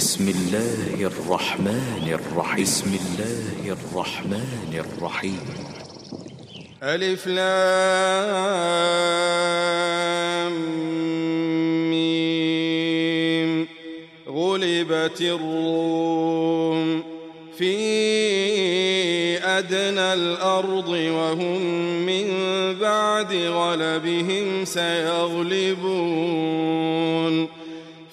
بسم الله الرحمن الرحيم. بسم الله الرحمن الرحيم. ألف لام ميم. غلبت الروم في أدنى الأرض وهم من بعد غلبهم سيغلبون.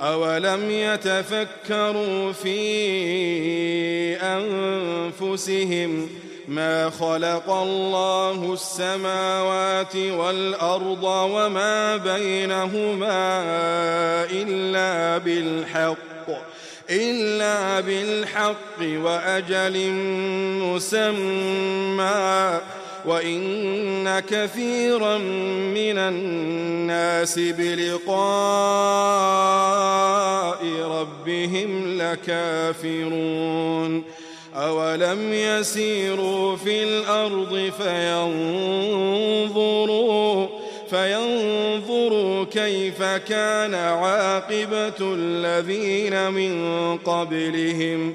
أولم يتفكروا في أنفسهم ما خلق الله السماوات والأرض وما بينهما إلا بالحق إلا بالحق وأجل مسمى. وإن كثيرا من الناس بلقاء ربهم لكافرون. أولم يسيروا في الأرض فينظروا فينظروا كيف كان عاقبة الذين من قبلهم.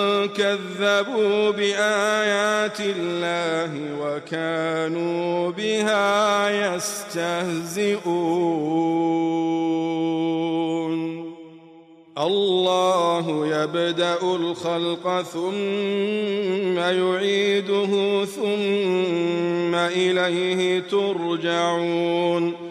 كذبوا بآيات الله وكانوا بها يستهزئون. الله يبدأ الخلق ثم يعيده ثم إليه ترجعون.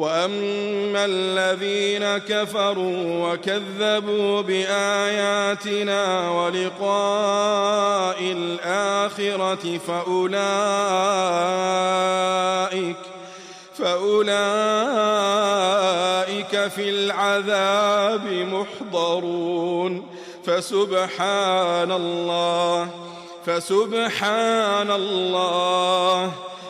وأما الذين كفروا وكذبوا بآياتنا ولقاء الآخرة فأولئك فأولئك في العذاب محضرون فسبحان الله فسبحان الله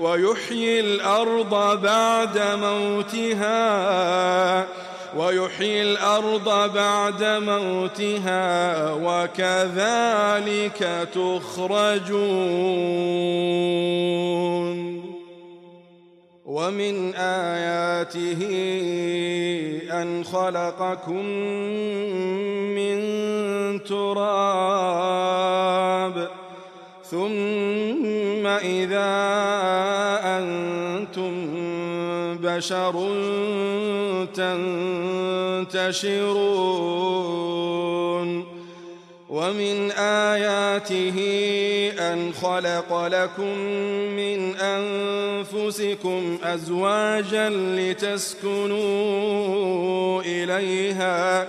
ويحيي الأرض بعد موتها ويحيي الأرض بعد موتها وكذلك تخرجون. ومن آياته أن خلقكم من تراب ثم إذا أنتم بشر تنتشرون ومن آياته أن خلق لكم من أنفسكم أزواجا لتسكنوا إليها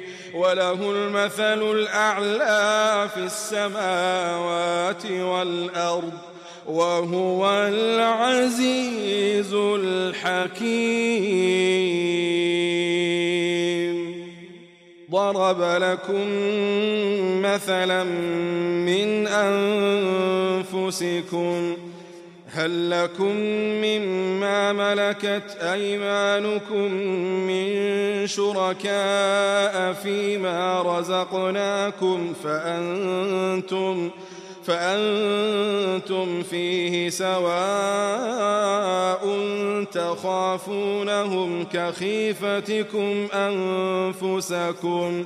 وله المثل الأعلى في السماوات والأرض وهو العزيز الحكيم. ضرب لكم مثلا من أنفسكم هل لكم مما ملكت أيمانكم من شركاء فيما رزقناكم فأنتم فأنتم فيه سواء تخافونهم كخيفتكم أنفسكم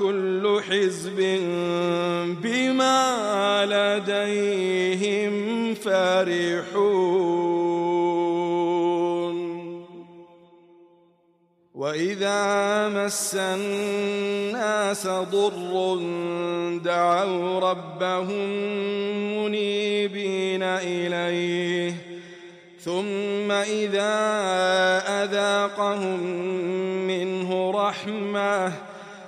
كل حزب بما لديهم فرحون وإذا مس الناس ضر دعوا ربهم منيبين إليه ثم إذا أذاقهم منه رحمة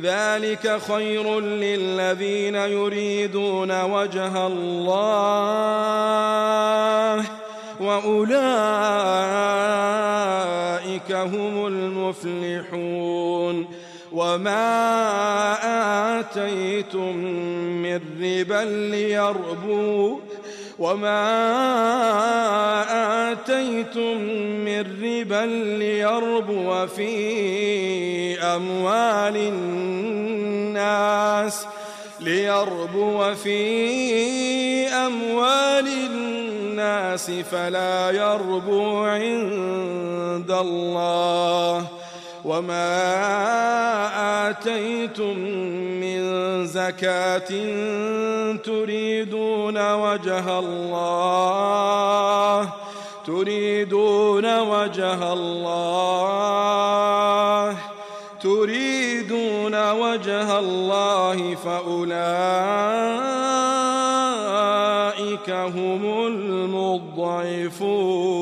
ذلك خير للذين يريدون وجه الله وأولئك هم المفلحون وما آتيتم من ربا ليربوا وما آتيتم من ربا ليربو في أموال الناس ليربو في أموال الناس فلا يربو عند الله وما آتيتم من زكاة تريدون وجه الله تريدون وجه الله تريدون وجه الله فأولئك هم المضعفون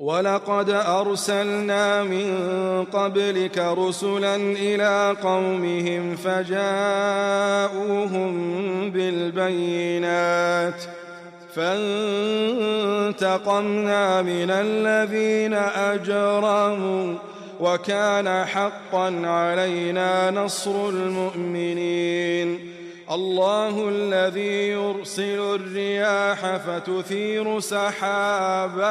ولقد أرسلنا من قبلك رسلا إلى قومهم فجاءوهم بالبينات فانتقمنا من الذين أجرموا وكان حقا علينا نصر المؤمنين الله الذي يرسل الرياح فتثير سحابا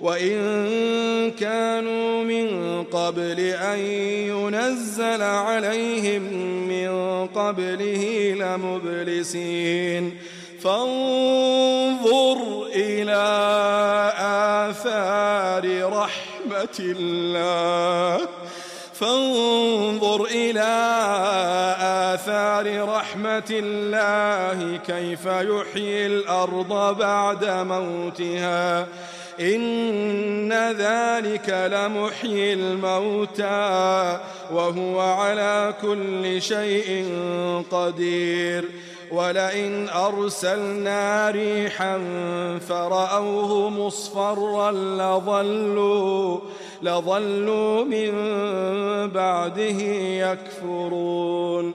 وإن كانوا من قبل أن ينزل عليهم من قبله لمبلسين. فانظر إلى آثار رحمة الله. فانظر إلى آثار رحمة الله كيف يحيي الأرض بعد موتها. إن ذلك لمحيي الموتى وهو على كل شيء قدير. ولئن أرسلنا ريحا فرأوه مصفرا لظلوا لظلوا من بعده يكفرون.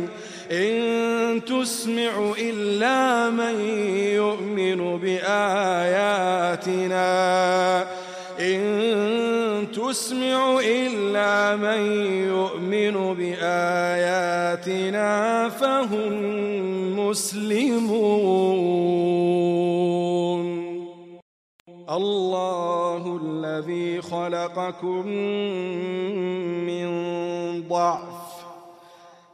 إن تسمع إلا من يؤمن بآياتنا. إن تسمع إلا من يؤمن بآياتنا فهم مسلمون. الله الذي خلقكم من ضعف